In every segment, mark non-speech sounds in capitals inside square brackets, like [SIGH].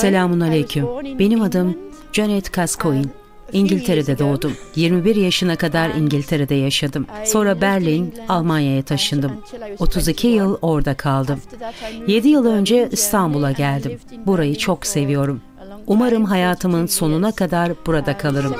Selamun aleyküm. Benim adım Janet Gascoigne. İngiltere'de doğdum. 21 yaşına kadar İngiltere'de yaşadım. Sonra Berlin, Almanya'ya taşındım. 32 yıl orada kaldım. 7 yıl önce İstanbul'a geldim. Burayı çok seviyorum. Umarım hayatımın sonuna kadar burada kalırım.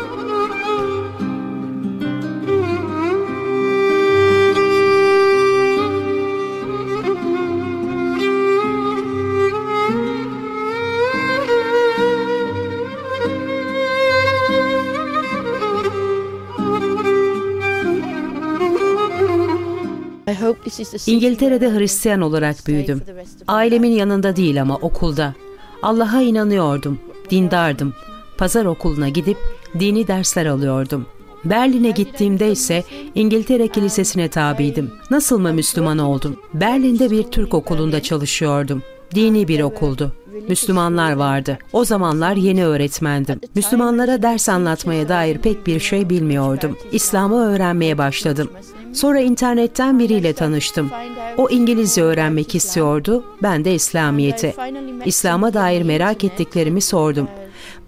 İngiltere'de Hristiyan olarak büyüdüm. Ailemin yanında değil ama okulda. Allah'a inanıyordum, dindardım. Pazar okuluna gidip dini dersler alıyordum. Berlin'e gittiğimde ise İngiltere Kilisesi'ne tabiydim. Nasıl mı Müslüman oldum? Berlin'de bir Türk okulunda çalışıyordum. Dini bir okuldu. Müslümanlar vardı. O zamanlar yeni öğretmendim. Müslümanlara ders anlatmaya dair pek bir şey bilmiyordum. İslam'ı öğrenmeye başladım. Sonra internetten biriyle tanıştım. O İngilizce öğrenmek istiyordu, ben de İslamiyet'i. İslam'a dair merak ettiklerimi sordum.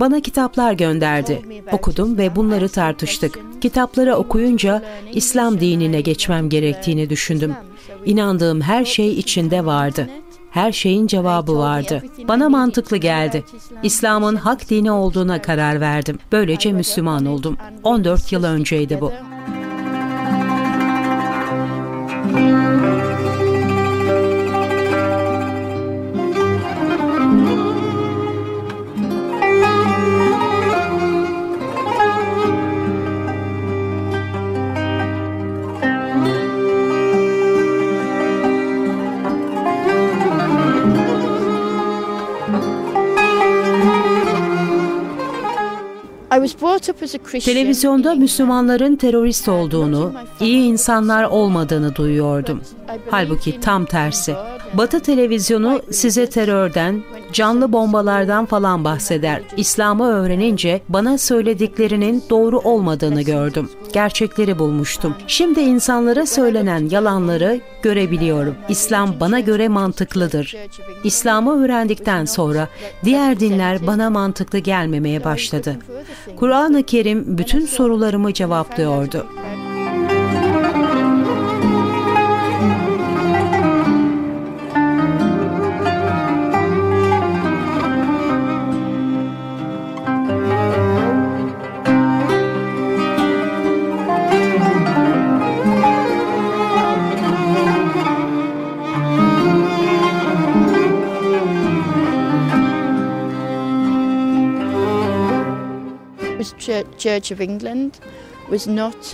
Bana kitaplar gönderdi. Okudum ve bunları tartıştık. Kitapları okuyunca İslam dinine geçmem gerektiğini düşündüm. İnandığım her şey içinde vardı. Her şeyin cevabı vardı. Bana mantıklı geldi. İslam'ın hak dini olduğuna karar verdim. Böylece Müslüman oldum. 14 yıl önceydi bu. Televizyonda Müslümanların terörist olduğunu, iyi insanlar olmadığını duyuyordum. Halbuki tam tersi. Batı televizyonu size terörden, canlı bombalardan falan bahseder. İslam'ı öğrenince bana söylediklerinin doğru olmadığını gördüm. Gerçekleri bulmuştum. Şimdi insanlara söylenen yalanları görebiliyorum. İslam bana göre mantıklıdır. İslam'ı öğrendikten sonra diğer dinler bana mantıklı gelmemeye başladı. Kur'an-ı Kerim bütün sorularımı cevaplıyordu.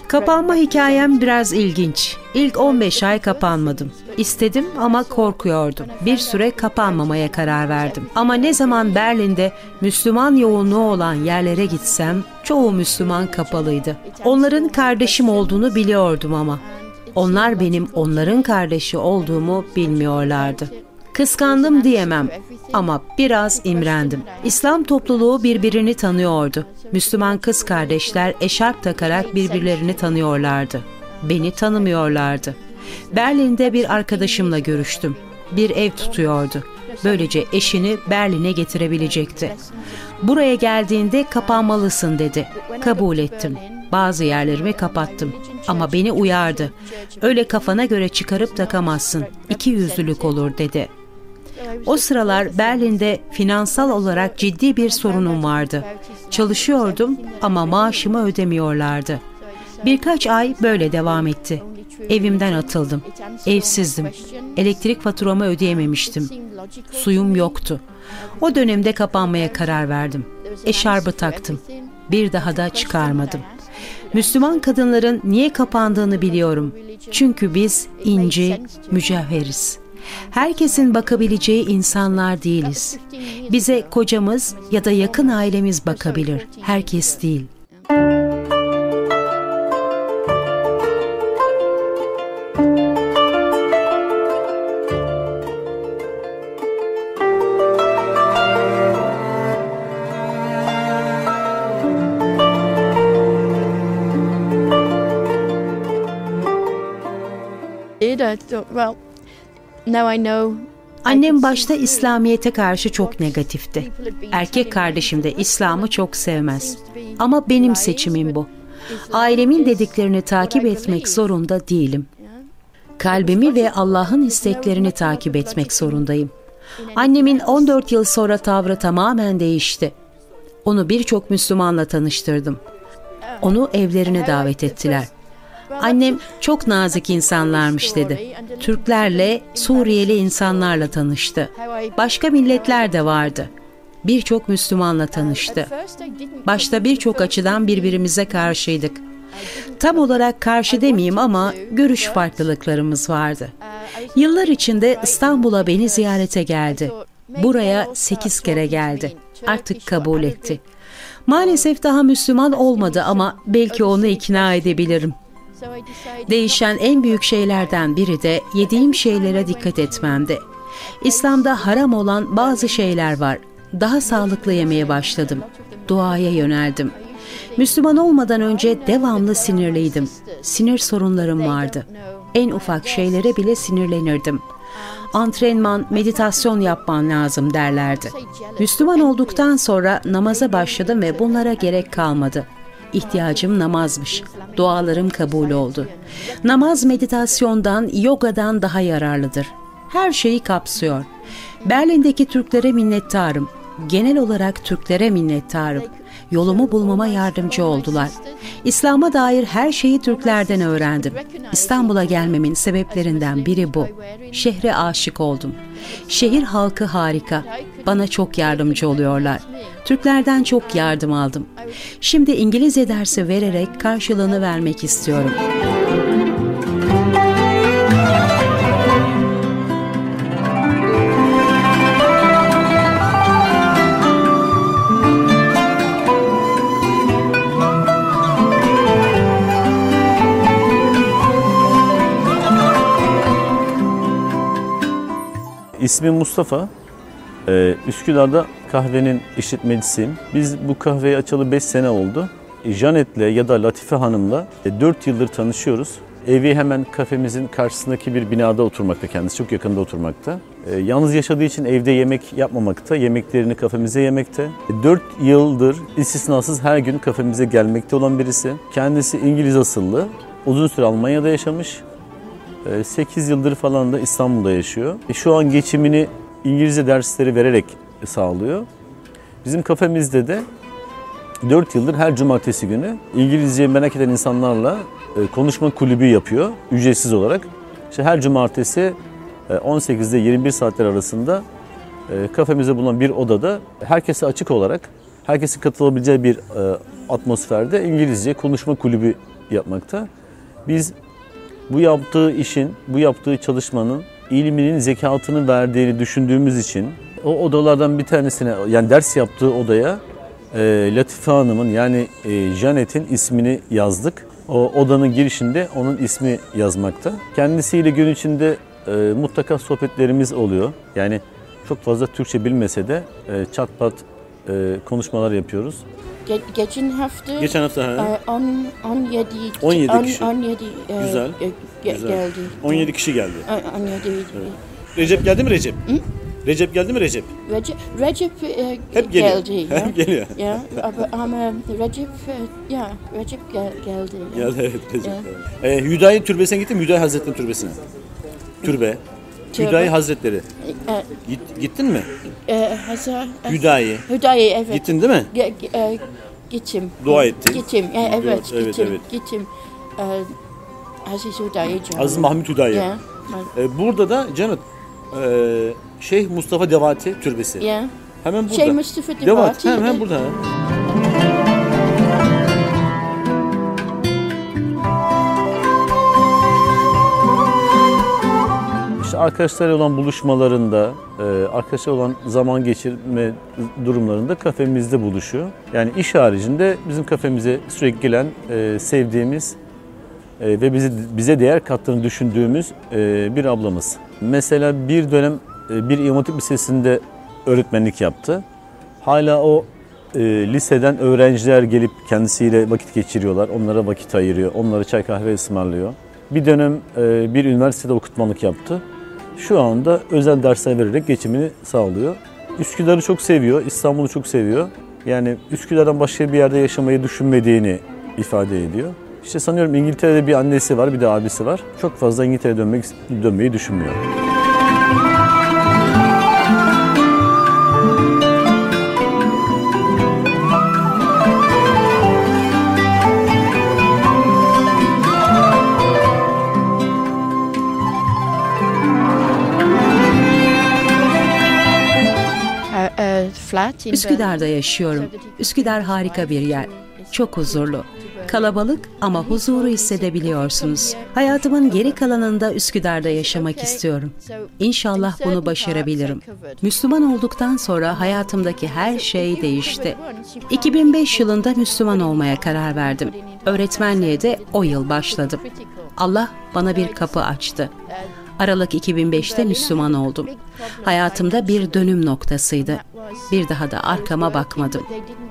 Kapanma hikayem biraz ilginç. İlk 15 ay kapanmadım. İstedim ama korkuyordum. Bir süre kapanmamaya karar verdim. Ama ne zaman Berlin'de Müslüman yoğunluğu olan yerlere gitsem çoğu Müslüman kapalıydı. Onların kardeşim olduğunu biliyordum ama onlar benim onların kardeşi olduğumu bilmiyorlardı. Kıskandım diyemem ama biraz imrendim. İslam topluluğu birbirini tanıyordu. Müslüman kız kardeşler eşarp takarak birbirlerini tanıyorlardı. Beni tanımıyorlardı. Berlin'de bir arkadaşımla görüştüm. Bir ev tutuyordu. Böylece eşini Berlin'e getirebilecekti. Buraya geldiğinde kapanmalısın dedi. Kabul ettim. Bazı yerlerimi kapattım. Ama beni uyardı. Öyle kafana göre çıkarıp takamazsın. İki yüzlülük olur dedi. O sıralar Berlin'de finansal olarak ciddi bir sorunum vardı. Çalışıyordum ama maaşımı ödemiyorlardı. Birkaç ay böyle devam etti. Evimden atıldım. Evsizdim. Elektrik faturamı ödeyememiştim. Suyum yoktu. O dönemde kapanmaya karar verdim. Eşarbı taktım. Bir daha da çıkarmadım. Müslüman kadınların niye kapandığını biliyorum. Çünkü biz inci, mücevheriz. Herkesin bakabileceği insanlar değiliz. Bize kocamız ya da yakın ailemiz bakabilir. Herkes değil. well, Annem başta İslamiyet'e karşı çok negatifti. Erkek kardeşim de İslam'ı çok sevmez. Ama benim seçimim bu. Ailemin dediklerini takip etmek zorunda değilim. Kalbimi ve Allah'ın isteklerini takip etmek zorundayım. Annemin 14 yıl sonra tavrı tamamen değişti. Onu birçok Müslümanla tanıştırdım. Onu evlerine davet ettiler. Annem çok nazik insanlarmış dedi. Türklerle, Suriyeli insanlarla tanıştı. Başka milletler de vardı. Birçok Müslümanla tanıştı. Başta birçok açıdan birbirimize karşıydık. Tam olarak karşı demeyeyim ama görüş farklılıklarımız vardı. Yıllar içinde İstanbul'a beni ziyarete geldi. Buraya sekiz kere geldi. Artık kabul etti. Maalesef daha Müslüman olmadı ama belki onu ikna edebilirim. Değişen en büyük şeylerden biri de yediğim şeylere dikkat etmemdi. İslam'da haram olan bazı şeyler var. Daha sağlıklı yemeye başladım. Duaya yöneldim. Müslüman olmadan önce devamlı sinirliydim. Sinir sorunlarım vardı. En ufak şeylere bile sinirlenirdim. Antrenman, meditasyon yapman lazım derlerdi. Müslüman olduktan sonra namaza başladım ve bunlara gerek kalmadı. İhtiyacım namazmış. Dualarım kabul oldu. Namaz meditasyondan, yogadan daha yararlıdır. Her şeyi kapsıyor. Berlin'deki Türklere minnettarım. Genel olarak Türklere minnettarım. Yolumu bulmama yardımcı oldular. İslam'a dair her şeyi Türklerden öğrendim. İstanbul'a gelmemin sebeplerinden biri bu. Şehre aşık oldum. Şehir halkı harika. Bana çok yardımcı oluyorlar. Türklerden çok yardım aldım. Şimdi İngilizce dersi vererek karşılığını vermek istiyorum. İsmim Mustafa. Ee, Üsküdar'da kahvenin işletmecisiyim. Biz bu kahveyi açalı 5 sene oldu. Janet'le ya da Latife Hanım'la 4 yıldır tanışıyoruz. Evi hemen kafemizin karşısındaki bir binada oturmakta kendisi, çok yakında oturmakta. E, yalnız yaşadığı için evde yemek yapmamakta, yemeklerini kafemize yemekte. E, 4 yıldır istisnasız her gün kafemize gelmekte olan birisi. Kendisi İngiliz asıllı, uzun süre Almanya'da yaşamış. 8 yıldır falan da İstanbul'da yaşıyor. E, şu an geçimini İngilizce dersleri vererek sağlıyor. Bizim kafemizde de 4 yıldır her cumartesi günü İngilizce merak eden insanlarla e, konuşma kulübü yapıyor ücretsiz olarak. İşte her cumartesi 18'de 21 saatler arasında e, kafemizde bulunan bir odada herkese açık olarak herkesin katılabileceği bir atmosferde İngilizce konuşma kulübü yapmakta. Biz bu yaptığı işin, bu yaptığı çalışmanın ilminin zekatını verdiğini düşündüğümüz için o odalardan bir tanesine yani ders yaptığı odaya e, Latife Hanım'ın yani e, Janet'in ismini yazdık. O odanın girişinde onun ismi yazmakta. Kendisiyle gün içinde e, mutlaka sohbetlerimiz oluyor. Yani çok fazla Türkçe bilmese de e, çat pat e, konuşmalar yapıyoruz. Ge geçen hafta Geçen hafta ha. e, on, 17 17 on- kişi. 17 e, Güzel, e, ge- Güzel. geldi. 17 kişi geldi. E, 17 Recep geldi mi Recep? Recep geldi mi Recep? Recep, Recep e, Hep geliyor. geldi. [LAUGHS] ya. Hep geliyor. Ya, aber, ama Recep, e, ya Recep gel, geldi. ya. Geldi evet Recep. Evet. Ee, Hüdayi Türbesi'ne gittin mi? Hüdayi Hazretleri'nin türbesine. Türbe. Türbe. Hüdayi Hazretleri. E, Git, gittin mi? e, Hazar, e, Hüdayi. Hüdayi evet. Gittin değil mi? Ge, e, gittim. Dua ettin. Gittim, e, evet, Evet, gittim. evet. Gittim. E, Aziz Hüdayi canım. Aziz Mahmut Hüdayi. Ya, Ee, burada da Canet e, Şeyh Mustafa Devati Türbesi. ya. Hemen burada. Şey Mustafa Devat. Devati. Hemen burada. İşte arkadaşlarıyla olan buluşmalarında, e, arkadaşlar olan zaman geçirme durumlarında kafemizde buluşuyor. Yani iş haricinde bizim kafemize sürekli gelen, e, sevdiğimiz e, ve bizi bize değer kattığını düşündüğümüz bir ablamız. Mesela bir dönem bir İmam Hatip Lisesi'nde öğretmenlik yaptı. Hala o liseden öğrenciler gelip kendisiyle vakit geçiriyorlar. Onlara vakit ayırıyor. Onlara çay kahve ısmarlıyor. Bir dönem e, bir üniversitede okutmanlık yaptı. Şu anda özel dersler vererek geçimini sağlıyor. Üsküdar'ı çok seviyor, İstanbul'u çok seviyor. Yani Üsküdar'dan başka bir yerde yaşamayı düşünmediğini ifade ediyor. İşte sanıyorum İngiltere'de bir annesi var, bir de abisi var. Çok fazla İngiltere'ye dönmek, dönmeyi düşünmüyor. Üsküdar'da yaşıyorum. Üsküdar harika bir yer. Çok huzurlu. Kalabalık ama huzuru hissedebiliyorsunuz. Hayatımın geri kalanında Üsküdar'da yaşamak istiyorum. İnşallah bunu başarabilirim. Müslüman olduktan sonra hayatımdaki her şey değişti. 2005 yılında Müslüman olmaya karar verdim. Öğretmenliğe de o yıl başladım. Allah bana bir kapı açtı. Aralık 2005'te Müslüman oldum. Hayatımda bir dönüm noktasıydı. Bir daha da arkama bakmadım.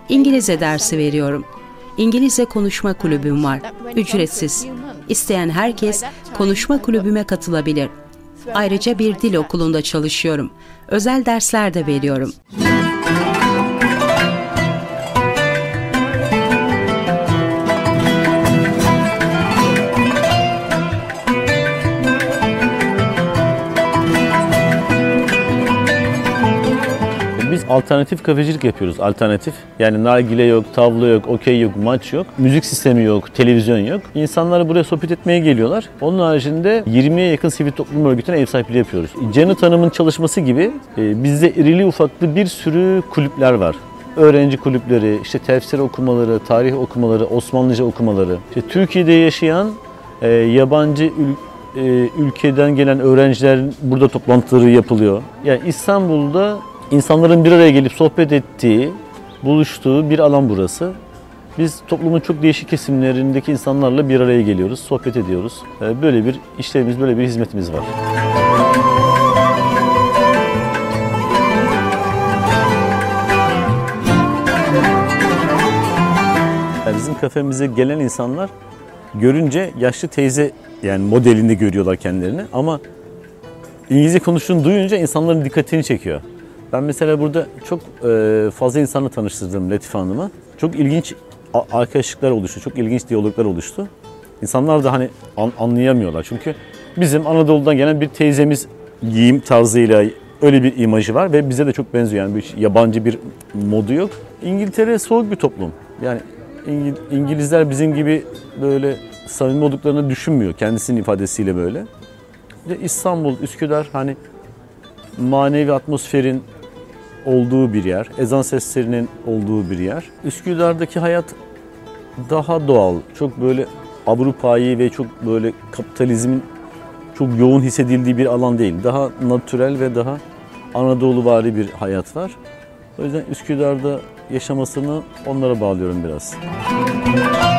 İngilizce dersi veriyorum. İngilizce konuşma kulübüm var. Ücretsiz. İsteyen herkes konuşma kulübüme katılabilir. Ayrıca bir dil okulunda çalışıyorum. Özel dersler de veriyorum. Alternatif kafecilik yapıyoruz. Alternatif. Yani nargile yok, tavla yok, okey yok, maç yok. Müzik sistemi yok, televizyon yok. İnsanlar buraya sohbet etmeye geliyorlar. Onun haricinde 20'ye yakın sivil toplum örgütüne ev sahipliği yapıyoruz. Janet Hanım'ın çalışması gibi e, bizde irili ufaklı bir sürü kulüpler var öğrenci kulüpleri, işte tefsir okumaları, tarih okumaları, Osmanlıca okumaları. İşte Türkiye'de yaşayan e, yabancı ül, e, ülkeden gelen öğrencilerin burada toplantıları yapılıyor. Yani İstanbul'da insanların bir araya gelip sohbet ettiği, buluştuğu bir alan burası. Biz toplumun çok değişik kesimlerindeki insanlarla bir araya geliyoruz, sohbet ediyoruz. Ee, böyle bir işlerimiz, böyle bir hizmetimiz var. Bizim kafemize gelen insanlar görünce yaşlı teyze yani modelinde görüyorlar kendilerini ama İngilizce konuştuğunu duyunca insanların dikkatini çekiyor. Ben mesela burada çok e, fazla insanla tanıştırdım Latife Hanım'ı. Çok ilginç arkadaşlıklar oluştu, çok ilginç diyaloglar oluştu. İnsanlar da hani anlayamıyorlar çünkü bizim Anadolu'dan gelen bir teyzemiz giyim tarzıyla öyle bir imajı var ve bize de çok benziyor yani bir yabancı bir modu yok. İngiltere soğuk bir toplum. Yani İngilizler bizim gibi böyle samimi olduklarını düşünmüyor kendisinin ifadesiyle böyle. İstanbul, Üsküdar hani manevi atmosferin olduğu bir yer, ezan seslerinin olduğu bir yer. Üsküdar'daki hayat daha doğal, çok böyle Avrupa'yı ve çok böyle kapitalizmin çok yoğun hissedildiği bir alan değil. Daha natürel ve daha Anadoluvari bir hayat var. O yüzden Üsküdar'da yaşamasını onlara bağlıyorum biraz. Müzik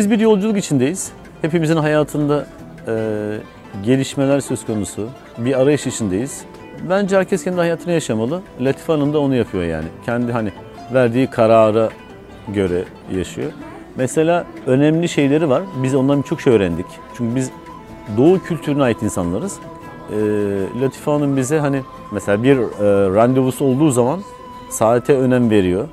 Hepimiz bir yolculuk içindeyiz. Hepimizin hayatında e, gelişmeler söz konusu. Bir arayış içindeyiz. Bence herkes kendi hayatını yaşamalı. Latife Hanım da onu yapıyor yani. Kendi hani verdiği karara göre yaşıyor. Mesela önemli şeyleri var. Biz ondan çok şey öğrendik. Çünkü biz doğu kültürüne ait insanlarız. E, Latife Hanım bize hani mesela bir e, randevusu olduğu zaman saate önem veriyor.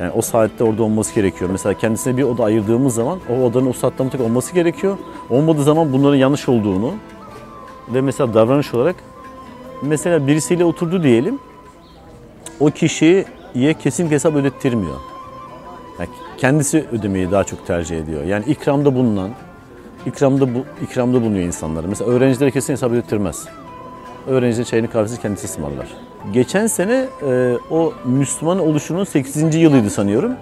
Yani o saatte orada olması gerekiyor. Mesela kendisine bir oda ayırdığımız zaman o odanın o saatte mutlaka olması gerekiyor. Olmadığı zaman bunların yanlış olduğunu ve mesela davranış olarak mesela birisiyle oturdu diyelim o kişiye kesin hesap ödettirmiyor. Yani kendisi ödemeyi daha çok tercih ediyor. Yani ikramda bulunan, ikramda bu ikramda bulunuyor insanlar. Mesela öğrencilere kesin hesap ödettirmez. Öğrencinin çayını kahvesi kendisi ısmarlar. Geçen sene e, o Müslüman oluşunun 8. yılıydı sanıyorum.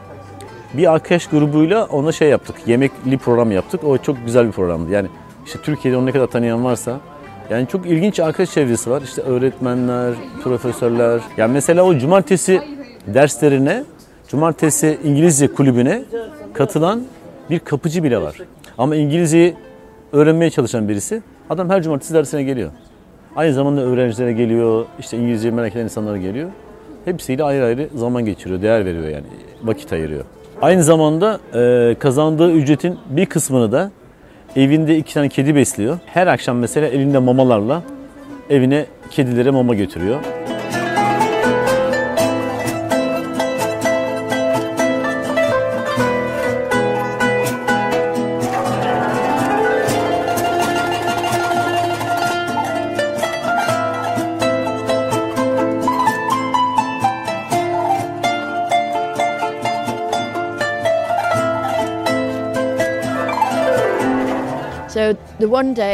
Bir arkadaş grubuyla ona şey yaptık. Yemekli program yaptık. O çok güzel bir programdı. Yani işte Türkiye'de onu ne kadar tanıyan varsa yani çok ilginç arkadaş çevresi var. İşte öğretmenler, profesörler. Yani mesela o cumartesi derslerine, cumartesi İngilizce kulübüne katılan bir kapıcı bile var. Ama İngilizceyi öğrenmeye çalışan birisi. Adam her cumartesi dersine geliyor. Aynı zamanda öğrencilere geliyor, işte İngilizce merak eden insanlar geliyor. Hepsiyle ayrı ayrı zaman geçiriyor, değer veriyor yani, vakit ayırıyor. Aynı zamanda e, kazandığı ücretin bir kısmını da evinde iki tane kedi besliyor. Her akşam mesela elinde mamalarla evine kedilere mama götürüyor.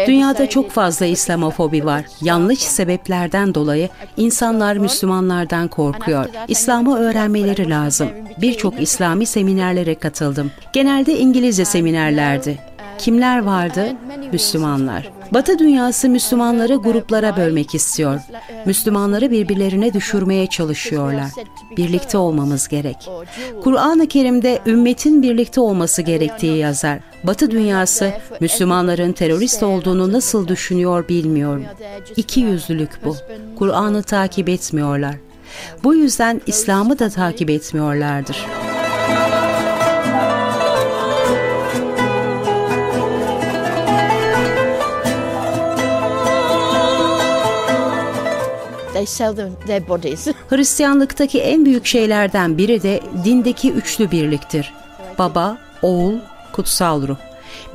Dünyada çok fazla İslamofobi var. Yanlış sebeplerden dolayı insanlar Müslümanlardan korkuyor. İslam'ı öğrenmeleri lazım. Birçok İslami seminerlere katıldım. Genelde İngilizce seminerlerdi. Kimler vardı? Müslümanlar. Batı dünyası Müslümanları gruplara bölmek istiyor. Müslümanları birbirlerine düşürmeye çalışıyorlar. Birlikte olmamız gerek. Kur'an-ı Kerim'de ümmetin birlikte olması gerektiği yazar. Batı dünyası Müslümanların terörist olduğunu nasıl düşünüyor bilmiyorum. İki yüzlülük bu. Kur'an'ı takip etmiyorlar. Bu yüzden İslam'ı da takip etmiyorlardır. [LAUGHS] Hristiyanlıktaki en büyük şeylerden biri de dindeki üçlü birliktir. Baba, oğul, kutsal ruh.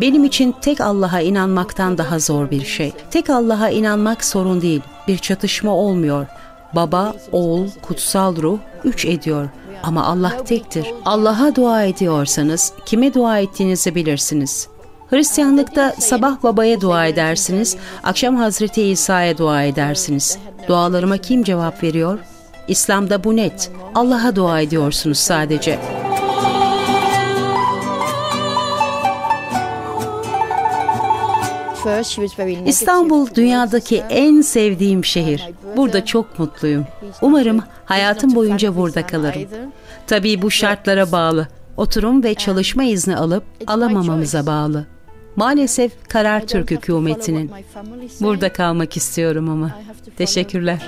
Benim için tek Allah'a inanmaktan daha zor bir şey. Tek Allah'a inanmak sorun değil. Bir çatışma olmuyor. Baba, oğul, kutsal ruh üç ediyor. Ama Allah tektir. Allah'a dua ediyorsanız kime dua ettiğinizi bilirsiniz. Hristiyanlıkta sabah babaya dua edersiniz, akşam Hazreti İsa'ya dua edersiniz. Dualarıma kim cevap veriyor? İslam'da bu net. Allah'a dua ediyorsunuz sadece. İstanbul dünyadaki en sevdiğim şehir. Burada çok mutluyum. Umarım hayatım boyunca burada kalırım. Tabii bu şartlara bağlı. Oturum ve çalışma izni alıp alamamamıza bağlı. Maalesef karar Türk hükümetinin. Burada kalmak istiyorum ama. Teşekkürler.